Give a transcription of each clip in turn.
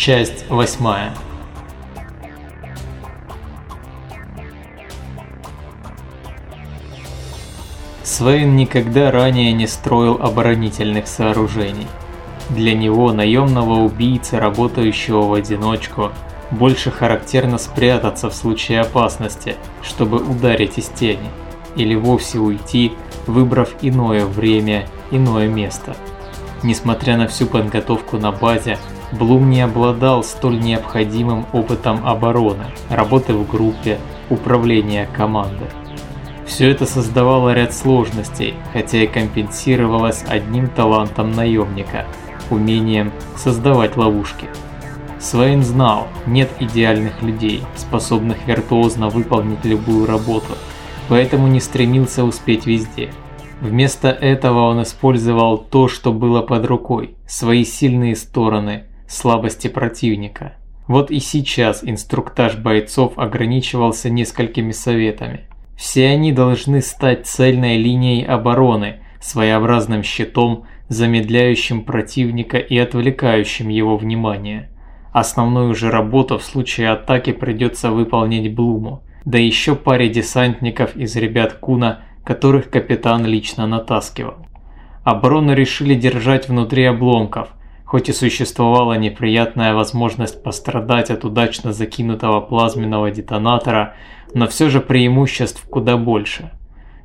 Часть восьмая. Свейн никогда ранее не строил оборонительных сооружений. Для него, наемного убийцы, работающего в одиночку, больше характерно спрятаться в случае опасности, чтобы ударить из тени, или вовсе уйти, выбрав иное время, иное место. Несмотря на всю подготовку на базе, Блум не обладал столь необходимым опытом обороны, работы в группе, управления командой. Все это создавало ряд сложностей, хотя и компенсировалось одним талантом наемника – умением создавать ловушки. Свейн знал, нет идеальных людей, способных виртуозно выполнить любую работу, поэтому не стремился успеть везде. Вместо этого он использовал то, что было под рукой, свои сильные стороны, слабости противника. Вот и сейчас инструктаж бойцов ограничивался несколькими советами. Все они должны стать цельной линией обороны, своеобразным щитом, замедляющим противника и отвлекающим его внимание. Основную же работу в случае атаки придется выполнить Блуму, да еще паре десантников из ребят Куна, которых капитан лично натаскивал. Оборону решили держать внутри обломков, хоть и существовала неприятная возможность пострадать от удачно закинутого плазменного детонатора, но все же преимуществ куда больше.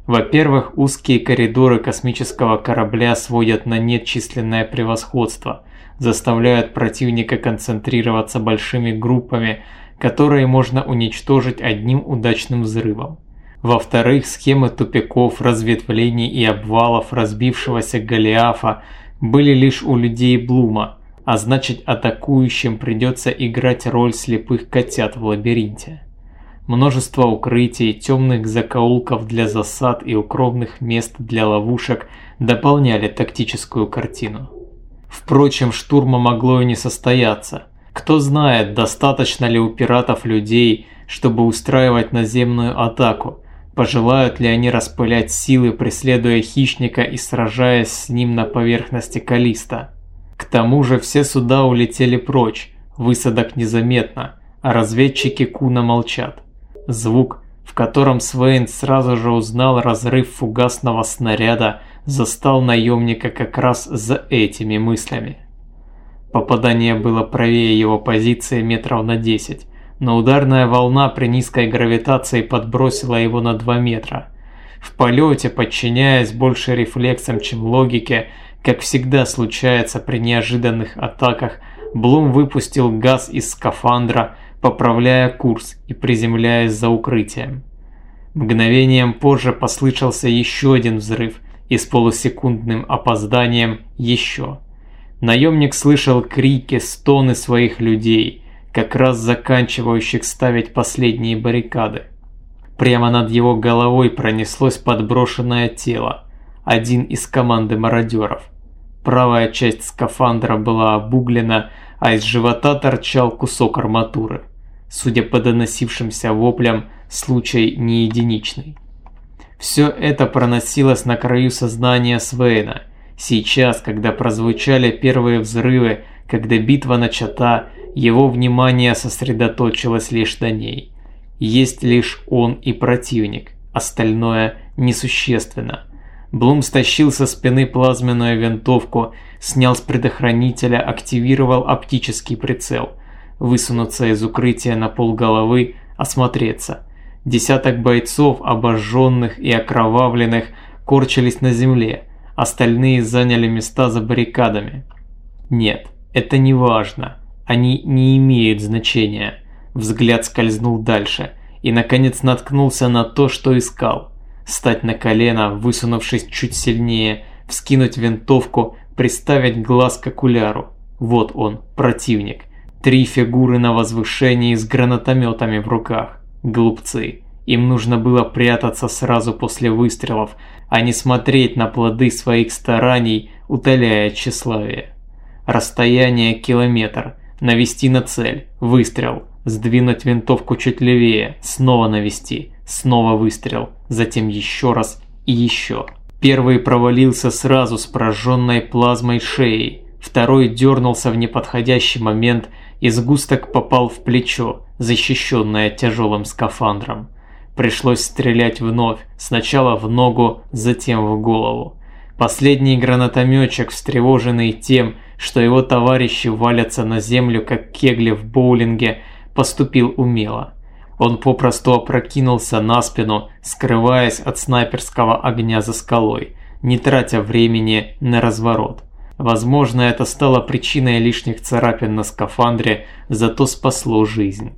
Во-первых, узкие коридоры космического корабля сводят на нет численное превосходство – заставляют противника концентрироваться большими группами, которые можно уничтожить одним удачным взрывом. Во-вторых, схемы тупиков, разветвлений и обвалов разбившегося Голиафа были лишь у людей Блума, а значит атакующим придется играть роль слепых котят в лабиринте. Множество укрытий, темных закоулков для засад и укромных мест для ловушек дополняли тактическую картину. Впрочем, штурма могло и не состояться. Кто знает, достаточно ли у пиратов людей, чтобы устраивать наземную атаку. Пожелают ли они распылять силы, преследуя хищника и сражаясь с ним на поверхности Калиста. К тому же все суда улетели прочь, высадок незаметно, а разведчики Куна молчат. Звук, в котором Свейн сразу же узнал разрыв фугасного снаряда, застал наемника как раз за этими мыслями. Попадание было правее его позиции метров на 10, но ударная волна при низкой гравитации подбросила его на 2 метра. В полете, подчиняясь больше рефлексам, чем логике, как всегда случается при неожиданных атаках, Блум выпустил газ из скафандра, поправляя курс и приземляясь за укрытием. Мгновением позже послышался еще один взрыв, и с полусекундным опозданием еще. Наемник слышал крики, стоны своих людей, как раз заканчивающих ставить последние баррикады. Прямо над его головой пронеслось подброшенное тело, один из команды мародеров. Правая часть скафандра была обуглена, а из живота торчал кусок арматуры. Судя по доносившимся воплям, случай не единичный. Все это проносилось на краю сознания Свейна. Сейчас, когда прозвучали первые взрывы, когда битва начата, его внимание сосредоточилось лишь на ней. Есть лишь он и противник, остальное несущественно. Блум стащил со спины плазменную винтовку, снял с предохранителя, активировал оптический прицел. Высунуться из укрытия на полголовы, осмотреться. Десяток бойцов, обожженных и окровавленных, корчились на земле, остальные заняли места за баррикадами. Нет, это не важно, они не имеют значения. Взгляд скользнул дальше и наконец наткнулся на то, что искал. Стать на колено, высунувшись чуть сильнее, вскинуть винтовку, приставить глаз к окуляру. Вот он, противник. Три фигуры на возвышении с гранатометами в руках. Глупцы. Им нужно было прятаться сразу после выстрелов, а не смотреть на плоды своих стараний, утоляя тщеславие. Расстояние километр. Навести на цель. Выстрел. Сдвинуть винтовку чуть левее. Снова навести. Снова выстрел. Затем еще раз и еще. Первый провалился сразу с прожженной плазмой шеей. Второй дернулся в неподходящий момент и сгусток попал в плечо, защищенное тяжелым скафандром. Пришлось стрелять вновь, сначала в ногу, затем в голову. Последний гранатометчик, встревоженный тем, что его товарищи валятся на землю, как кегли в боулинге, поступил умело. Он попросту опрокинулся на спину, скрываясь от снайперского огня за скалой, не тратя времени на разворот. Возможно, это стало причиной лишних царапин на скафандре, зато спасло жизнь.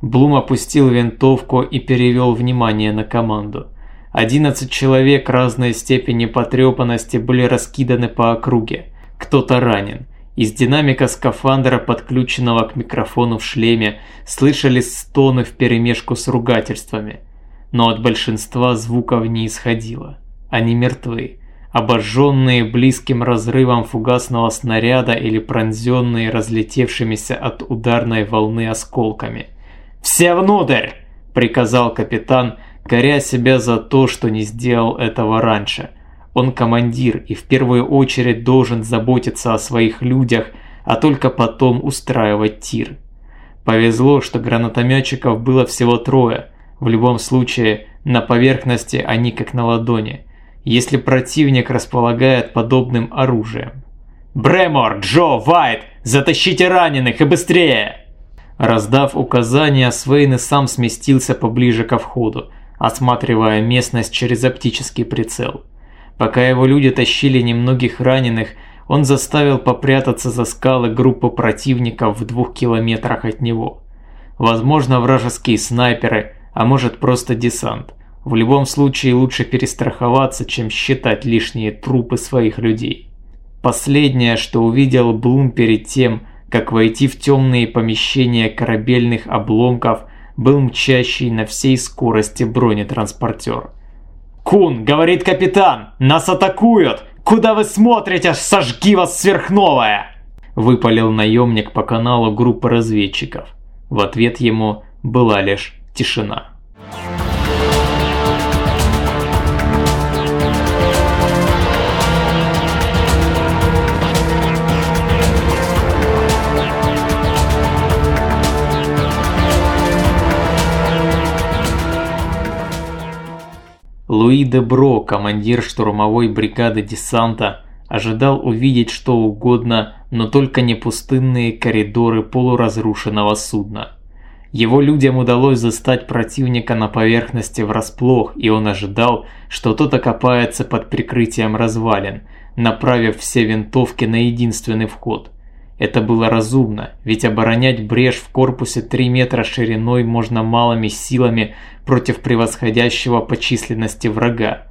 Блум опустил винтовку и перевел внимание на команду. 11 человек разной степени потрепанности были раскиданы по округе. Кто-то ранен. Из динамика скафандра, подключенного к микрофону в шлеме, слышались стоны вперемешку с ругательствами. Но от большинства звуков не исходило. Они мертвы, обожженные близким разрывом фугасного снаряда или пронзенные разлетевшимися от ударной волны осколками. «Все внутрь!» – приказал капитан, коря себя за то, что не сделал этого раньше. Он командир и в первую очередь должен заботиться о своих людях, а только потом устраивать тир. Повезло, что гранатометчиков было всего трое. В любом случае, на поверхности они как на ладони, если противник располагает подобным оружием. «Бремор, Джо, Вайт, затащите раненых и быстрее!» Раздав указания, Свейн и сам сместился поближе ко входу, осматривая местность через оптический прицел. Пока его люди тащили немногих раненых, он заставил попрятаться за скалы группу противников в двух километрах от него. Возможно, вражеские снайперы, а может просто десант. В любом случае лучше перестраховаться, чем считать лишние трупы своих людей. Последнее, что увидел Блум перед тем, как войти в темные помещения корабельных обломков, был мчащий на всей скорости бронетранспортер. «Кун, говорит капитан, нас атакуют! Куда вы смотрите, сожги вас сверхновая!» Выпалил наемник по каналу группы разведчиков. В ответ ему была лишь тишина. Луи де командир штурмовой бригады десанта, ожидал увидеть что угодно, но только не пустынные коридоры полуразрушенного судна. Его людям удалось застать противника на поверхности врасплох, и он ожидал, что тот окопается под прикрытием развалин, направив все винтовки на единственный вход. Это было разумно, ведь оборонять брешь в корпусе 3 метра шириной можно малыми силами против превосходящего по численности врага.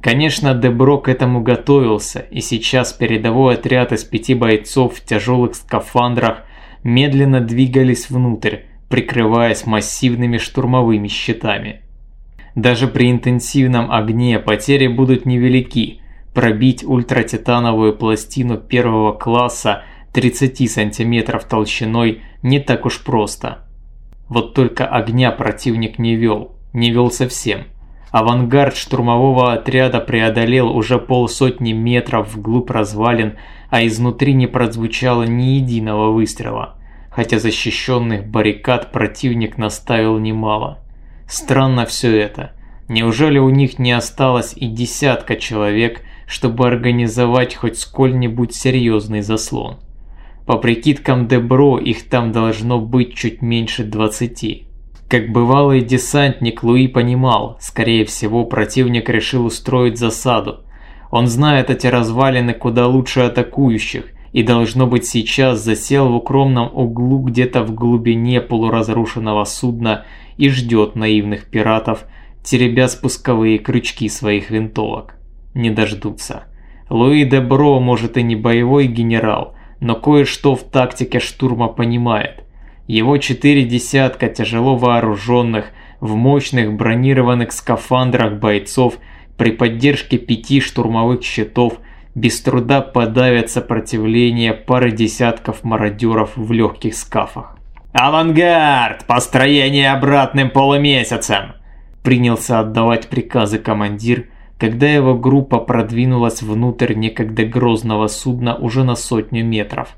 Конечно, Дебро к этому готовился, и сейчас передовой отряд из пяти бойцов в тяжелых скафандрах медленно двигались внутрь, прикрываясь массивными штурмовыми щитами. Даже при интенсивном огне потери будут невелики. Пробить ультратитановую пластину первого класса – 30 сантиметров толщиной не так уж просто. Вот только огня противник не вел, не вел совсем. Авангард штурмового отряда преодолел уже полсотни метров вглубь развалин, а изнутри не прозвучало ни единого выстрела, хотя защищенных баррикад противник наставил немало. Странно все это. Неужели у них не осталось и десятка человек, чтобы организовать хоть сколь-нибудь серьезный заслон? По прикидкам Дебро их там должно быть чуть меньше 20. Как бывалый десантник Луи понимал, скорее всего противник решил устроить засаду. Он знает эти развалины куда лучше атакующих и должно быть сейчас засел в укромном углу где-то в глубине полуразрушенного судна и ждет наивных пиратов, теребя спусковые крючки своих винтовок. Не дождутся. Луи Дебро может и не боевой генерал, но кое-что в тактике штурма понимает. Его четыре десятка тяжело вооруженных, в мощных бронированных скафандрах бойцов при поддержке пяти штурмовых щитов без труда подавят сопротивление пары десятков мародеров в легких скафах. «Авангард! Построение обратным полумесяцем!» Принялся отдавать приказы командир, когда его группа продвинулась внутрь некогда грозного судна уже на сотню метров.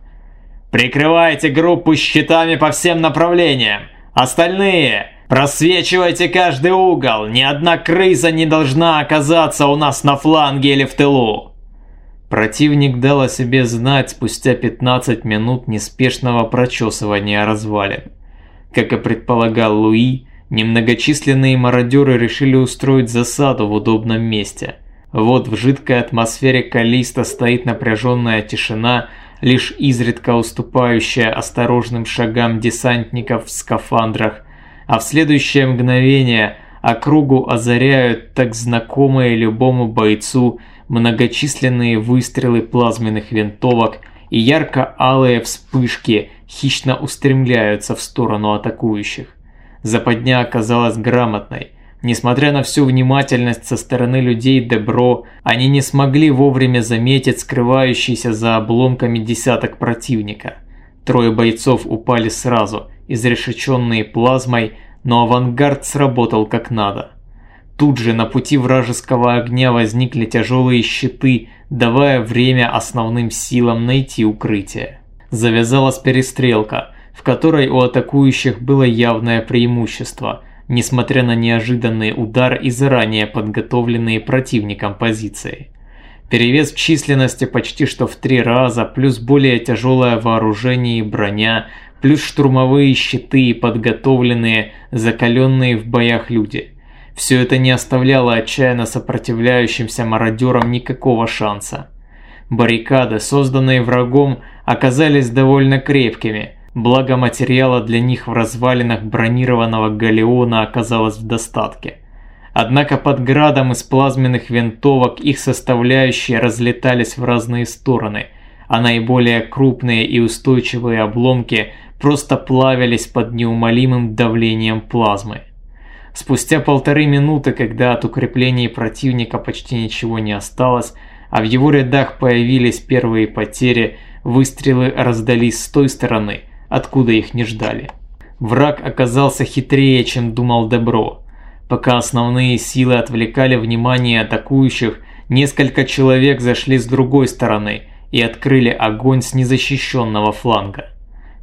Прикрывайте группу щитами по всем направлениям! Остальные, просвечивайте каждый угол! Ни одна крыса не должна оказаться у нас на фланге или в тылу!» Противник дал о себе знать спустя 15 минут неспешного прочесывания развалин. Как и предполагал Луи, немногочисленные мародеры решили устроить засаду в удобном месте. Вот в жидкой атмосфере Калиста стоит напряженная тишина, лишь изредка уступающая осторожным шагам десантников в скафандрах, а в следующее мгновение округу озаряют так знакомые любому бойцу многочисленные выстрелы плазменных винтовок и ярко-алые вспышки хищно устремляются в сторону атакующих. Западня оказалась грамотной. Несмотря на всю внимательность со стороны людей Дебро, они не смогли вовремя заметить скрывающийся за обломками десяток противника. Трое бойцов упали сразу, изрешеченные плазмой, но авангард сработал как надо. Тут же на пути вражеского огня возникли тяжелые щиты, давая время основным силам найти укрытие. Завязалась перестрелка, которой у атакующих было явное преимущество, несмотря на неожиданный удар и заранее подготовленные противником позиции. Перевес в численности почти что в три раза, плюс более тяжелое вооружение и броня, плюс штурмовые щиты и подготовленные, закаленные в боях люди – все это не оставляло отчаянно сопротивляющимся мародерам никакого шанса. Баррикады, созданные врагом, оказались довольно крепкими, благо материала для них в развалинах бронированного галеона оказалось в достатке. Однако под градом из плазменных винтовок их составляющие разлетались в разные стороны, а наиболее крупные и устойчивые обломки просто плавились под неумолимым давлением плазмы. Спустя полторы минуты, когда от укреплений противника почти ничего не осталось, а в его рядах появились первые потери, выстрелы раздались с той стороны, откуда их не ждали. Враг оказался хитрее, чем думал Дебро. Пока основные силы отвлекали внимание атакующих, несколько человек зашли с другой стороны и открыли огонь с незащищенного фланга.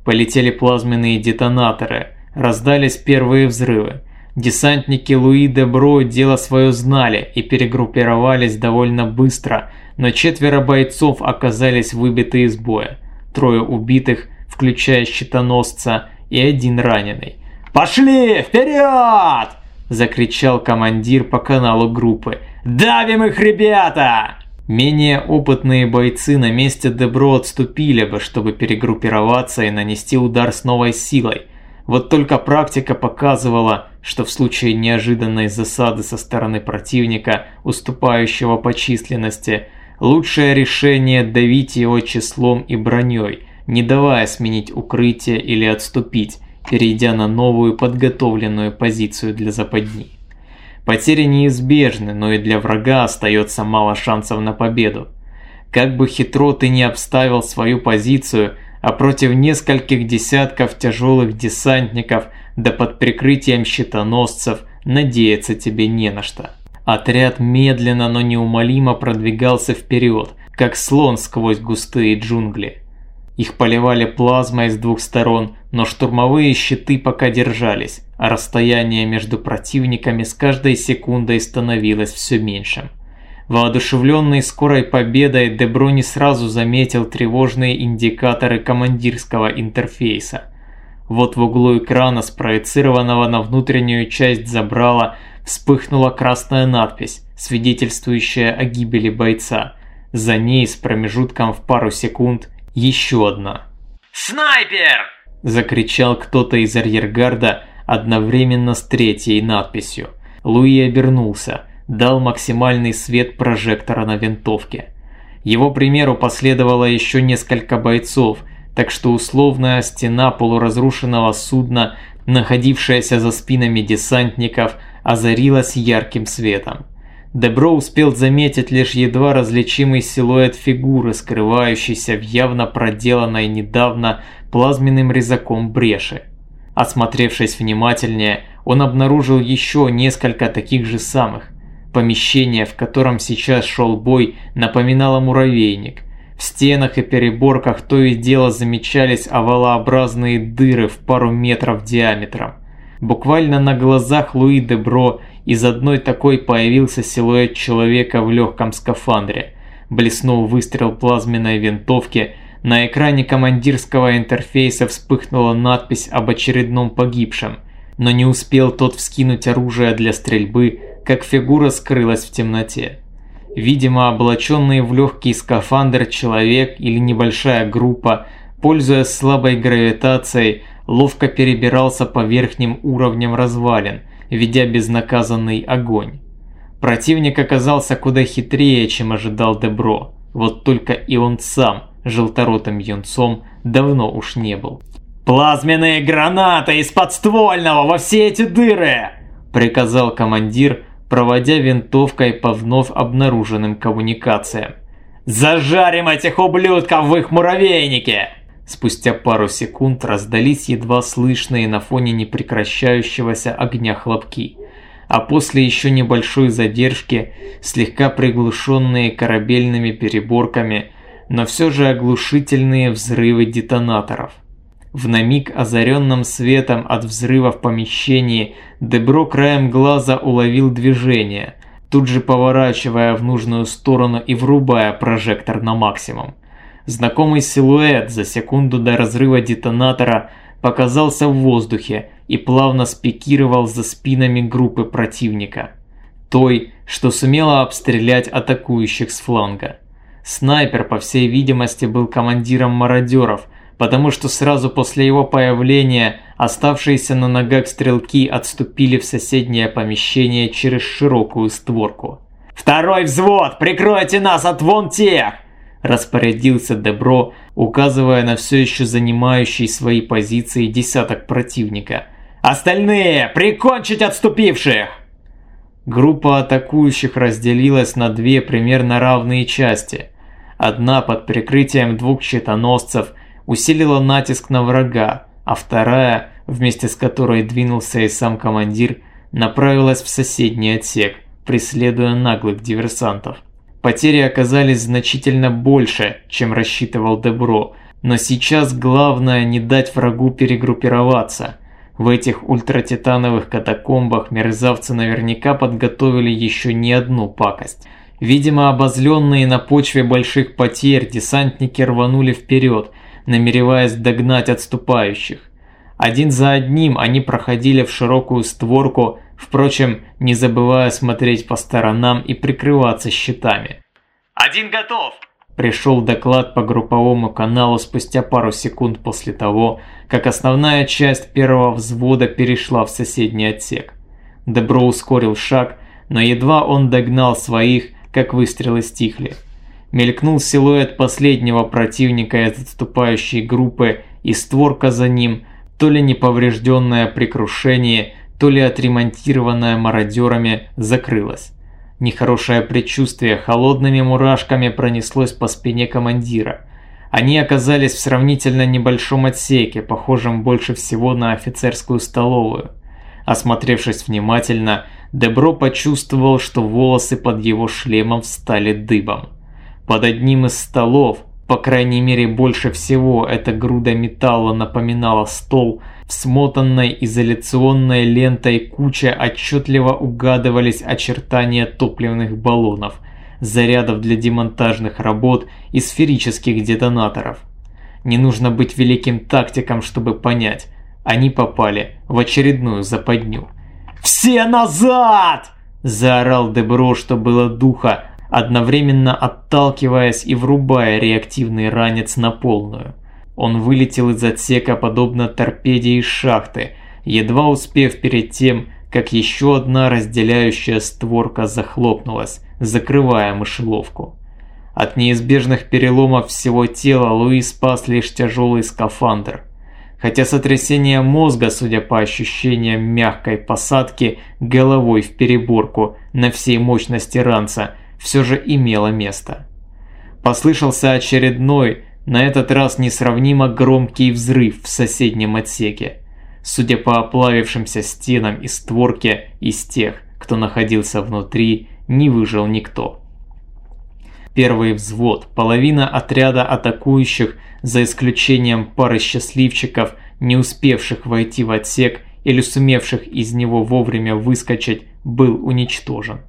Полетели плазменные детонаторы, раздались первые взрывы. Десантники Луи де Бро дело свое знали и перегруппировались довольно быстро, но четверо бойцов оказались выбиты из боя. Трое убитых, включая щитоносца, и один раненый. «Пошли, вперед!» – закричал командир по каналу группы. «Давим их, ребята!» Менее опытные бойцы на месте Дебро отступили бы, чтобы перегруппироваться и нанести удар с новой силой – вот только практика показывала, что в случае неожиданной засады со стороны противника, уступающего по численности, лучшее решение давить его числом и броней, не давая сменить укрытие или отступить, перейдя на новую подготовленную позицию для западни. Потери неизбежны, но и для врага остается мало шансов на победу. Как бы хитро ты не обставил свою позицию – а против нескольких десятков тяжелых десантников да под прикрытием щитоносцев надеяться тебе не на что. Отряд медленно, но неумолимо продвигался вперед, как слон сквозь густые джунгли. Их поливали плазмой с двух сторон, но штурмовые щиты пока держались, а расстояние между противниками с каждой секундой становилось все меньшим. Воодушевленный скорой победой, Дебро не сразу заметил тревожные индикаторы командирского интерфейса. Вот в углу экрана, спроецированного на внутреннюю часть забрала, вспыхнула красная надпись, свидетельствующая о гибели бойца. За ней с промежутком в пару секунд еще одна. «Снайпер!» – закричал кто-то из арьергарда одновременно с третьей надписью. Луи обернулся – дал максимальный свет прожектора на винтовке. Его примеру последовало еще несколько бойцов, так что условная стена полуразрушенного судна, находившаяся за спинами десантников, озарилась ярким светом. Дебро успел заметить лишь едва различимый силуэт фигуры, скрывающейся в явно проделанной недавно плазменным резаком бреши. Осмотревшись внимательнее, он обнаружил еще несколько таких же самых, Помещение, в котором сейчас шел бой, напоминало муравейник. В стенах и переборках то и дело замечались овалообразные дыры в пару метров диаметром. Буквально на глазах Луи Дебро из одной такой появился силуэт человека в легком скафандре. Блеснул выстрел плазменной винтовки, на экране командирского интерфейса вспыхнула надпись об очередном погибшем, но не успел тот вскинуть оружие для стрельбы, как фигура скрылась в темноте. Видимо, облаченный в легкий скафандр человек или небольшая группа, пользуясь слабой гравитацией, ловко перебирался по верхним уровням развалин, ведя безнаказанный огонь. Противник оказался куда хитрее, чем ожидал Дебро, вот только и он сам, желторотым юнцом, давно уж не был. «Плазменные гранаты из подствольного во все эти дыры!» – приказал командир, проводя винтовкой по вновь обнаруженным коммуникациям. «Зажарим этих ублюдков в их муравейнике!» Спустя пару секунд раздались едва слышные на фоне непрекращающегося огня хлопки, а после еще небольшой задержки, слегка приглушенные корабельными переборками, но все же оглушительные взрывы детонаторов – в намиг озаренном светом от взрыва в помещении Дебро краем глаза уловил движение, тут же поворачивая в нужную сторону и врубая прожектор на максимум. Знакомый силуэт за секунду до разрыва детонатора показался в воздухе и плавно спикировал за спинами группы противника. Той, что сумела обстрелять атакующих с фланга. Снайпер, по всей видимости, был командиром мародеров – потому что сразу после его появления оставшиеся на ногах стрелки отступили в соседнее помещение через широкую створку. «Второй взвод! Прикройте нас от вон тех!» Распорядился Дебро, указывая на все еще занимающий свои позиции десяток противника. «Остальные! Прикончить отступивших!» Группа атакующих разделилась на две примерно равные части. Одна под прикрытием двух щитоносцев – усилила натиск на врага, а вторая, вместе с которой двинулся и сам командир, направилась в соседний отсек, преследуя наглых диверсантов. Потери оказались значительно больше, чем рассчитывал Дебро, но сейчас главное не дать врагу перегруппироваться. В этих ультратитановых катакомбах мерзавцы наверняка подготовили еще не одну пакость. Видимо, обозленные на почве больших потерь, десантники рванули вперед – намереваясь догнать отступающих. Один за одним они проходили в широкую створку, впрочем, не забывая смотреть по сторонам и прикрываться щитами. «Один готов!» Пришел доклад по групповому каналу спустя пару секунд после того, как основная часть первого взвода перешла в соседний отсек. Дебро ускорил шаг, но едва он догнал своих, как выстрелы стихли. Мелькнул силуэт последнего противника из отступающей группы и створка за ним, то ли неповрежденная при крушении, то ли отремонтированная мародерами, закрылась. Нехорошее предчувствие холодными мурашками пронеслось по спине командира. Они оказались в сравнительно небольшом отсеке, похожем больше всего на офицерскую столовую. Осмотревшись внимательно, Дебро почувствовал, что волосы под его шлемом встали дыбом. Под одним из столов, по крайней мере больше всего эта груда металла напоминала стол, в смотанной изоляционной лентой куча отчетливо угадывались очертания топливных баллонов, зарядов для демонтажных работ и сферических детонаторов. Не нужно быть великим тактиком, чтобы понять, они попали в очередную западню. «Все назад!» – заорал Дебро, что было духа, одновременно отталкиваясь и врубая реактивный ранец на полную. Он вылетел из отсека подобно торпеде из шахты, едва успев перед тем, как еще одна разделяющая створка захлопнулась, закрывая мышеловку. От неизбежных переломов всего тела Луи спас лишь тяжелый скафандр. Хотя сотрясение мозга, судя по ощущениям мягкой посадки, головой в переборку на всей мощности ранца – все же имело место. Послышался очередной, на этот раз несравнимо громкий взрыв в соседнем отсеке. Судя по оплавившимся стенам и створке, из тех, кто находился внутри, не выжил никто. Первый взвод, половина отряда атакующих, за исключением пары счастливчиков, не успевших войти в отсек или сумевших из него вовремя выскочить, был уничтожен.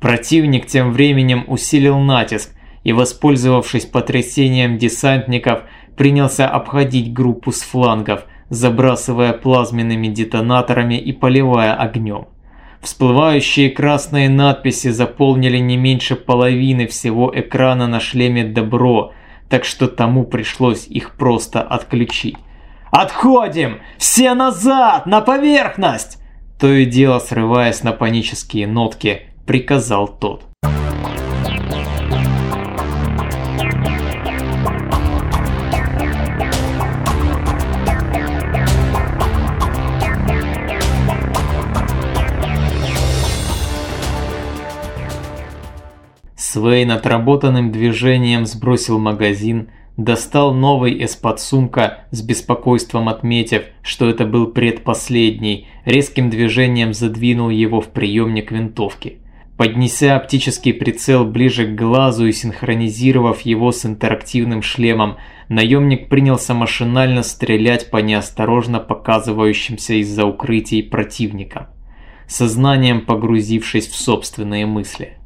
Противник тем временем усилил натиск и, воспользовавшись потрясением десантников, принялся обходить группу с флангов, забрасывая плазменными детонаторами и поливая огнем. Всплывающие красные надписи заполнили не меньше половины всего экрана на шлеме «Добро», так что тому пришлось их просто отключить. «Отходим! Все назад! На поверхность!» То и дело, срываясь на панические нотки, приказал тот. Свейн отработанным движением сбросил магазин, достал новый из-под сумка, с беспокойством отметив, что это был предпоследний, резким движением задвинул его в приемник винтовки. Поднеся оптический прицел ближе к глазу и синхронизировав его с интерактивным шлемом, наемник принялся машинально стрелять по неосторожно показывающимся из-за укрытий противникам, сознанием погрузившись в собственные мысли.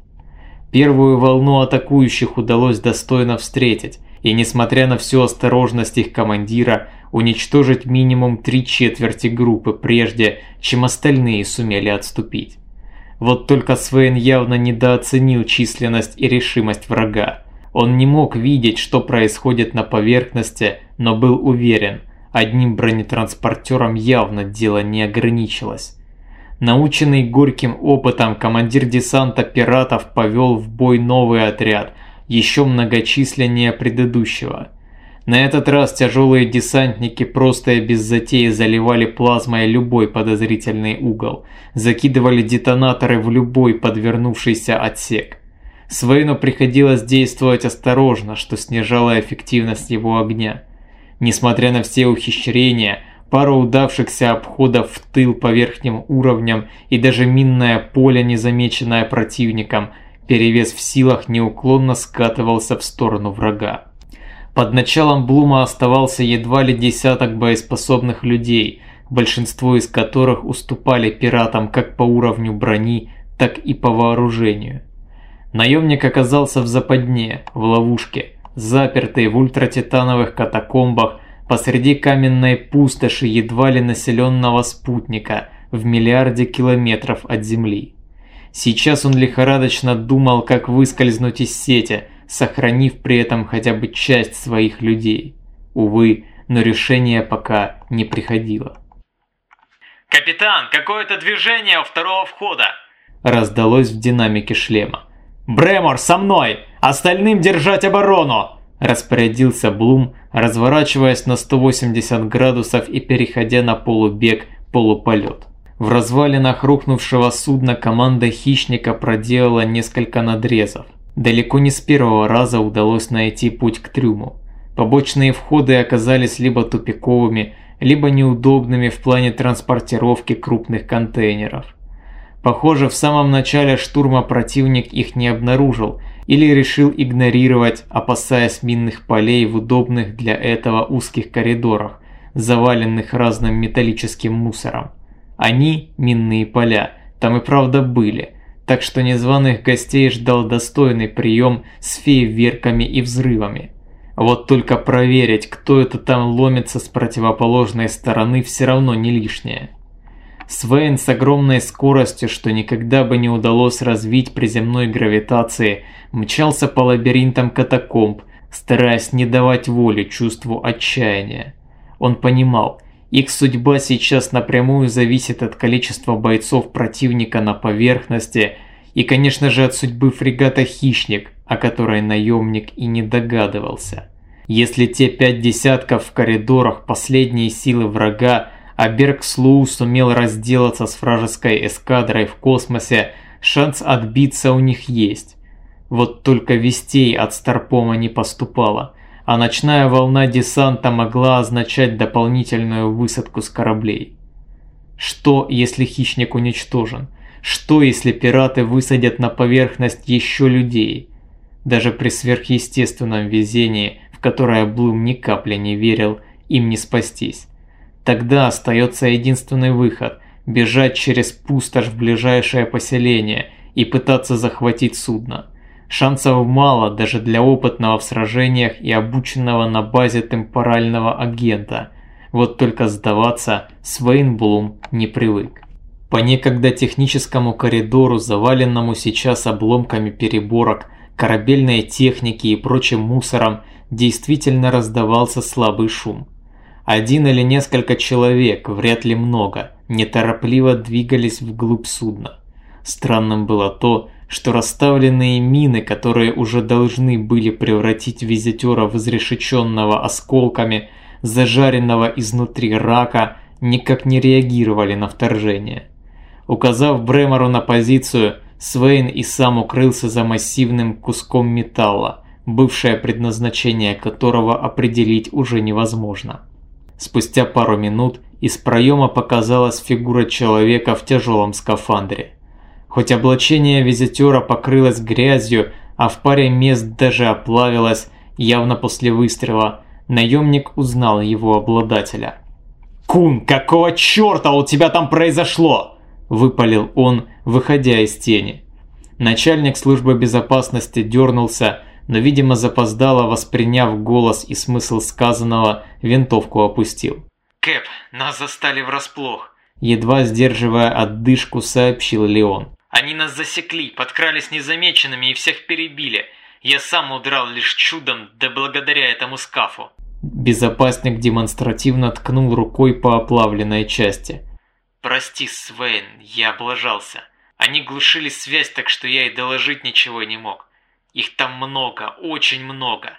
Первую волну атакующих удалось достойно встретить, и несмотря на всю осторожность их командира, уничтожить минимум три четверти группы прежде, чем остальные сумели отступить. Вот только Свен явно недооценил численность и решимость врага. Он не мог видеть, что происходит на поверхности, но был уверен, одним бронетранспортером явно дело не ограничилось. Наученный горьким опытом, командир десанта пиратов повел в бой новый отряд, еще многочисленнее предыдущего. На этот раз тяжелые десантники просто и без затеи заливали плазмой любой подозрительный угол, закидывали детонаторы в любой подвернувшийся отсек. Свейну приходилось действовать осторожно, что снижало эффективность его огня. Несмотря на все ухищрения, пара удавшихся обходов в тыл по верхним уровням и даже минное поле, незамеченное противником, перевес в силах неуклонно скатывался в сторону врага. Под началом Блума оставался едва ли десяток боеспособных людей, большинство из которых уступали пиратам как по уровню брони, так и по вооружению. Наемник оказался в западне, в ловушке, запертый в ультратитановых катакомбах, посреди каменной пустоши едва ли населенного спутника в миллиарде километров от Земли. Сейчас он лихорадочно думал, как выскользнуть из сети, сохранив при этом хотя бы часть своих людей. Увы, но решение пока не приходило. «Капитан, какое-то движение у второго входа!» Раздалось в динамике шлема. «Бремор, со мной! Остальным держать оборону!» Распорядился Блум, разворачиваясь на 180 градусов и переходя на полубег-полуполет. В развалинах рухнувшего судна команда хищника проделала несколько надрезов. Далеко не с первого раза удалось найти путь к трюму. Побочные входы оказались либо тупиковыми, либо неудобными в плане транспортировки крупных контейнеров. Похоже, в самом начале штурма противник их не обнаружил или решил игнорировать, опасаясь минных полей в удобных для этого узких коридорах, заваленных разным металлическим мусором. Они, минные поля, там и правда были, так что незваных гостей ждал достойный прием с фейерверками и взрывами. Вот только проверить, кто это там ломится с противоположной стороны, все равно не лишнее. Свейн с огромной скоростью, что никогда бы не удалось развить при земной гравитации, мчался по лабиринтам катакомб, стараясь не давать воли чувству отчаяния. Он понимал, их судьба сейчас напрямую зависит от количества бойцов противника на поверхности и, конечно же, от судьбы фрегата «Хищник», о которой наемник и не догадывался. Если те пять десятков в коридорах последние силы врага а Бергслоу сумел разделаться с вражеской эскадрой в космосе, шанс отбиться у них есть. Вот только вестей от Старпома не поступало, а ночная волна десанта могла означать дополнительную высадку с кораблей. Что, если хищник уничтожен? Что, если пираты высадят на поверхность еще людей? Даже при сверхъестественном везении, в которое Блум ни капли не верил, им не спастись. Тогда остается единственный выход – бежать через пустошь в ближайшее поселение и пытаться захватить судно. Шансов мало даже для опытного в сражениях и обученного на базе темпорального агента. Вот только сдаваться Свейн Блум не привык. По некогда техническому коридору, заваленному сейчас обломками переборок, корабельной техники и прочим мусором, действительно раздавался слабый шум. Один или несколько человек, вряд ли много, неторопливо двигались вглубь судна. Странным было то, что расставленные мины, которые уже должны были превратить визитера в изрешеченного осколками, зажаренного изнутри рака, никак не реагировали на вторжение. Указав Бремору на позицию, Свейн и сам укрылся за массивным куском металла, бывшее предназначение которого определить уже невозможно. Спустя пару минут из проема показалась фигура человека в тяжелом скафандре. Хоть облачение визитера покрылось грязью, а в паре мест даже оплавилось, явно после выстрела, наемник узнал его обладателя. «Кун, какого черта у тебя там произошло?» – выпалил он, выходя из тени. Начальник службы безопасности дернулся, но, видимо, запоздало, восприняв голос и смысл сказанного, винтовку опустил. «Кэп, нас застали врасплох», – едва сдерживая отдышку, сообщил Леон. «Они нас засекли, подкрались незамеченными и всех перебили. Я сам удрал лишь чудом, да благодаря этому скафу». Безопасник демонстративно ткнул рукой по оплавленной части. «Прости, Свейн, я облажался. Они глушили связь, так что я и доложить ничего не мог. Их там много, очень много.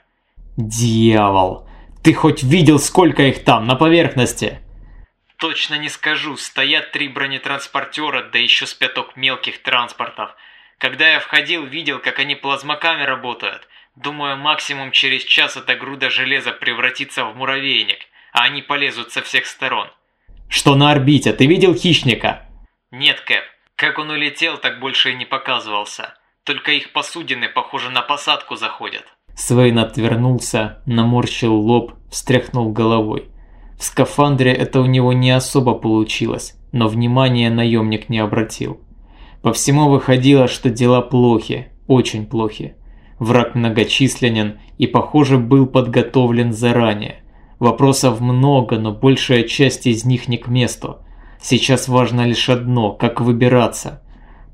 Дьявол! Ты хоть видел, сколько их там, на поверхности? Точно не скажу, стоят три бронетранспортера, да еще с пяток мелких транспортов. Когда я входил, видел, как они плазмоками работают. Думаю, максимум через час эта груда железа превратится в муравейник, а они полезут со всех сторон. Что на орбите? Ты видел хищника? Нет, Кэп. Как он улетел, так больше и не показывался. Только их посудины, похоже, на посадку заходят. Свейн отвернулся, наморщил лоб, встряхнул головой. В скафандре это у него не особо получилось, но внимания наемник не обратил. По всему выходило, что дела плохи, очень плохи. Враг многочисленен и, похоже, был подготовлен заранее. Вопросов много, но большая часть из них не к месту. Сейчас важно лишь одно – как выбираться –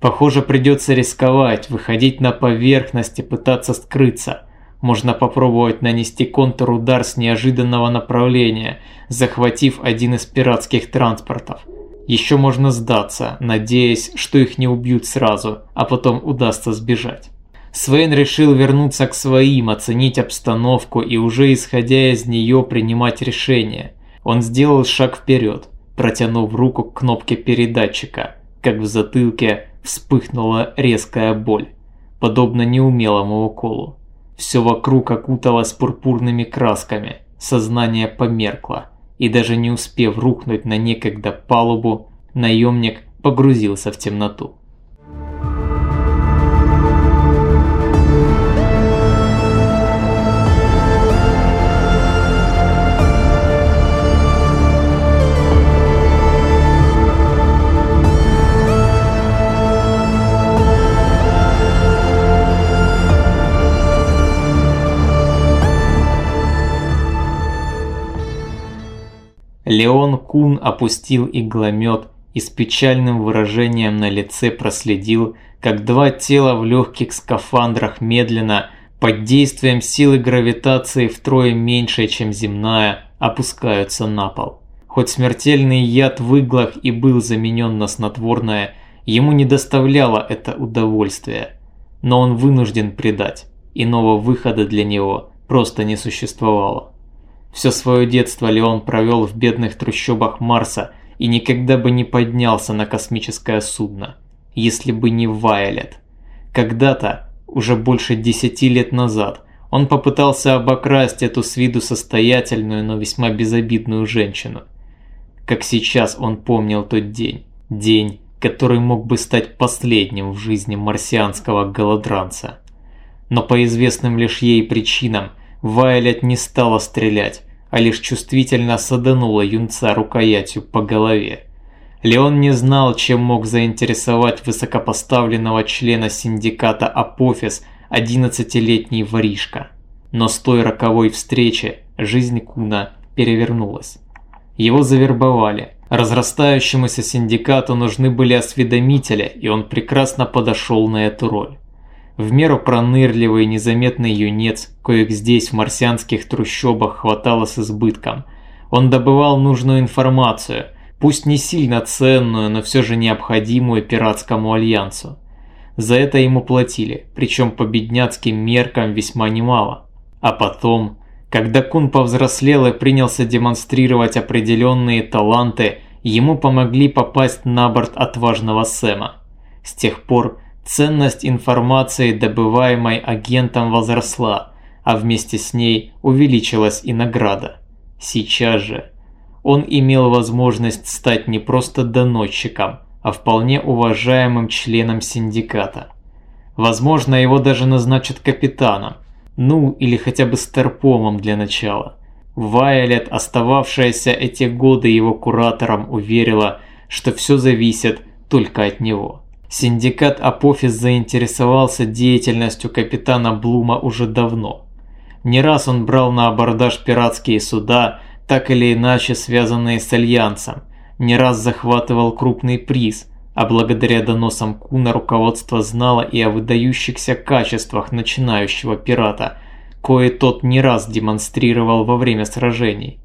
Похоже, придется рисковать, выходить на поверхность и пытаться скрыться. Можно попробовать нанести контрудар с неожиданного направления, захватив один из пиратских транспортов. Еще можно сдаться, надеясь, что их не убьют сразу, а потом удастся сбежать. Свейн решил вернуться к своим, оценить обстановку и уже исходя из нее принимать решение. Он сделал шаг вперед, протянув руку к кнопке передатчика, как в затылке вспыхнула резкая боль, подобно неумелому уколу. Все вокруг окуталось пурпурными красками, сознание померкло, и даже не успев рухнуть на некогда палубу, наемник погрузился в темноту. Леон Кун опустил игломет и с печальным выражением на лице проследил, как два тела в легких скафандрах медленно, под действием силы гравитации втрое меньше, чем земная, опускаются на пол. Хоть смертельный яд в иглах и был заменен на снотворное, ему не доставляло это удовольствия. Но он вынужден предать, иного выхода для него просто не существовало. Все свое детство Леон провел в бедных трущобах Марса и никогда бы не поднялся на космическое судно, если бы не Вайолет. Когда-то, уже больше десяти лет назад, он попытался обокрасть эту с виду состоятельную, но весьма безобидную женщину. Как сейчас он помнил тот день. День, который мог бы стать последним в жизни марсианского голодранца. Но по известным лишь ей причинам Вайлет не стала стрелять, а лишь чувствительно саданула юнца рукоятью по голове. Леон не знал, чем мог заинтересовать высокопоставленного члена синдиката Апофис 11-летний воришка. Но с той роковой встречи жизнь Куна перевернулась. Его завербовали. Разрастающемуся синдикату нужны были осведомители, и он прекрасно подошел на эту роль. В меру пронырливый незаметный юнец, коих здесь в марсианских трущобах хватало с избытком. Он добывал нужную информацию, пусть не сильно ценную, но все же необходимую пиратскому альянсу. За это ему платили, причем по бедняцким меркам весьма немало. А потом, когда Кун повзрослел и принялся демонстрировать определенные таланты, ему помогли попасть на борт отважного Сэма. С тех пор ценность информации, добываемой агентом, возросла, а вместе с ней увеличилась и награда. Сейчас же он имел возможность стать не просто доносчиком, а вполне уважаемым членом синдиката. Возможно, его даже назначат капитаном, ну или хотя бы старпомом для начала. Вайолет, остававшаяся эти годы его куратором, уверила, что все зависит только от него. Синдикат Апофис заинтересовался деятельностью капитана Блума уже давно. Не раз он брал на абордаж пиратские суда, так или иначе связанные с Альянсом, не раз захватывал крупный приз, а благодаря доносам Куна руководство знало и о выдающихся качествах начинающего пирата, кои тот не раз демонстрировал во время сражений.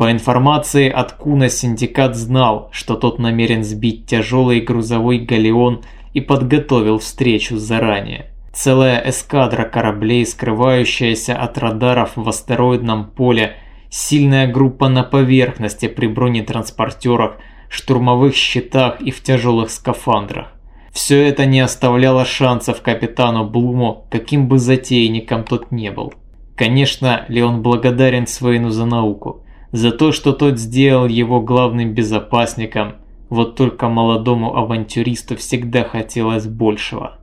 По информации от Куна синдикат знал, что тот намерен сбить тяжелый грузовой галеон и подготовил встречу заранее. Целая эскадра кораблей, скрывающаяся от радаров в астероидном поле, сильная группа на поверхности при бронетранспортерах, штурмовых щитах и в тяжелых скафандрах. Все это не оставляло шансов капитану Блуму, каким бы затейником тот не был. Конечно, Леон благодарен Свейну за науку за то, что тот сделал его главным безопасником, вот только молодому авантюристу всегда хотелось большего.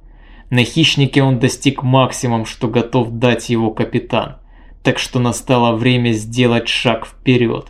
На хищнике он достиг максимум, что готов дать его капитан, так что настало время сделать шаг вперед.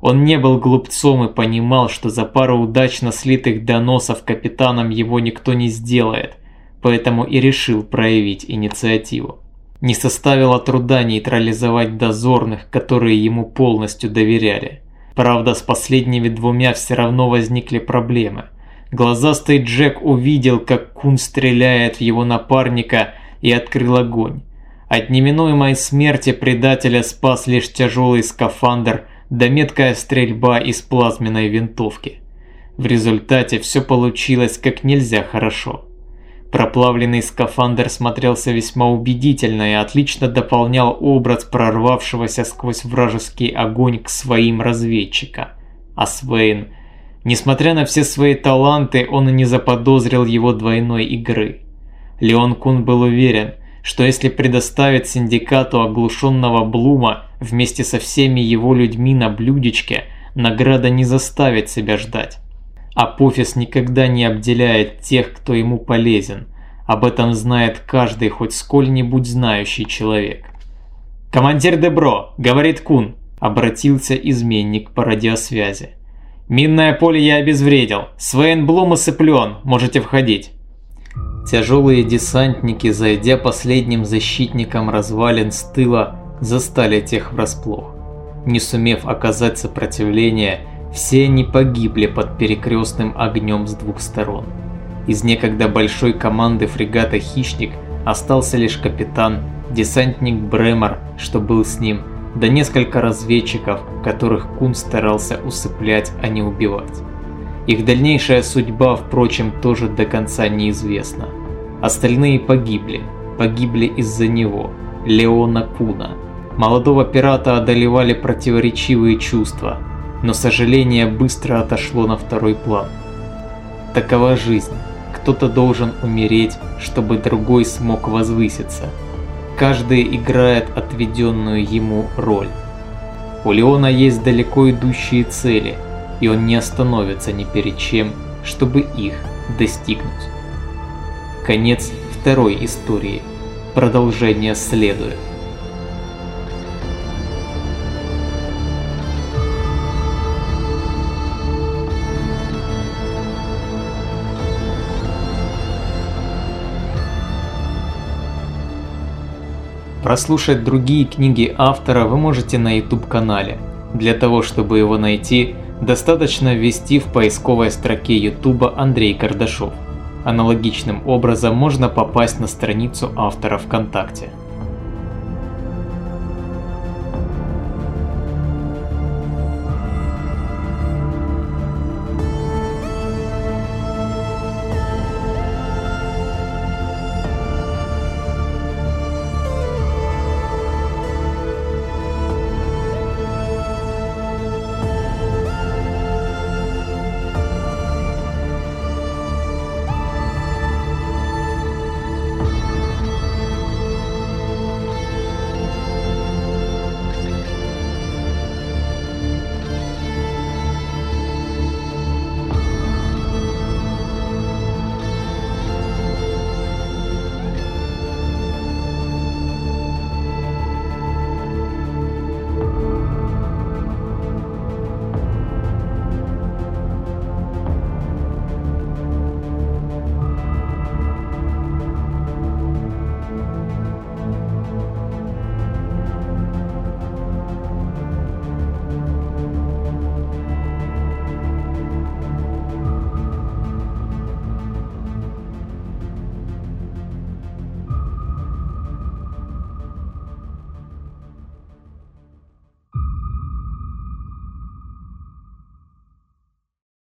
Он не был глупцом и понимал, что за пару удачно слитых доносов капитаном его никто не сделает, поэтому и решил проявить инициативу. Не составило труда нейтрализовать дозорных, которые ему полностью доверяли. Правда, с последними двумя все равно возникли проблемы. Глазастый Джек увидел, как Кун стреляет в его напарника и открыл огонь. От неминуемой смерти предателя спас лишь тяжелый скафандр да меткая стрельба из плазменной винтовки. В результате все получилось как нельзя хорошо. Проплавленный скафандр смотрелся весьма убедительно и отлично дополнял образ прорвавшегося сквозь вражеский огонь к своим разведчика. А Свейн, несмотря на все свои таланты, он и не заподозрил его двойной игры. Леон Кун был уверен, что если предоставит синдикату оглушенного Блума вместе со всеми его людьми на блюдечке, награда не заставит себя ждать. Апофис никогда не обделяет тех, кто ему полезен. Об этом знает каждый хоть сколь-нибудь знающий человек. «Командир Дебро», — говорит Кун, — обратился изменник по радиосвязи. «Минное поле я обезвредил. Свейн Блум осыплен, можете входить». Тяжелые десантники, зайдя последним защитником развалин с тыла, застали тех врасплох. Не сумев оказать сопротивление, все они погибли под перекрестным огнем с двух сторон. Из некогда большой команды фрегата «Хищник» остался лишь капитан, десантник Бремер, что был с ним, да несколько разведчиков, которых Кун старался усыплять, а не убивать. Их дальнейшая судьба, впрочем, тоже до конца неизвестна. Остальные погибли, погибли из-за него, Леона Куна. Молодого пирата одолевали противоречивые чувства, но сожаление быстро отошло на второй план. Такова жизнь. Кто-то должен умереть, чтобы другой смог возвыситься. Каждый играет отведенную ему роль. У Леона есть далеко идущие цели, и он не остановится ни перед чем, чтобы их достигнуть. Конец второй истории. продолжение следует. Прослушать другие книги автора вы можете на YouTube-канале. Для того, чтобы его найти, достаточно ввести в поисковой строке YouTube Андрей Кардашов. Аналогичным образом можно попасть на страницу автора ВКонтакте.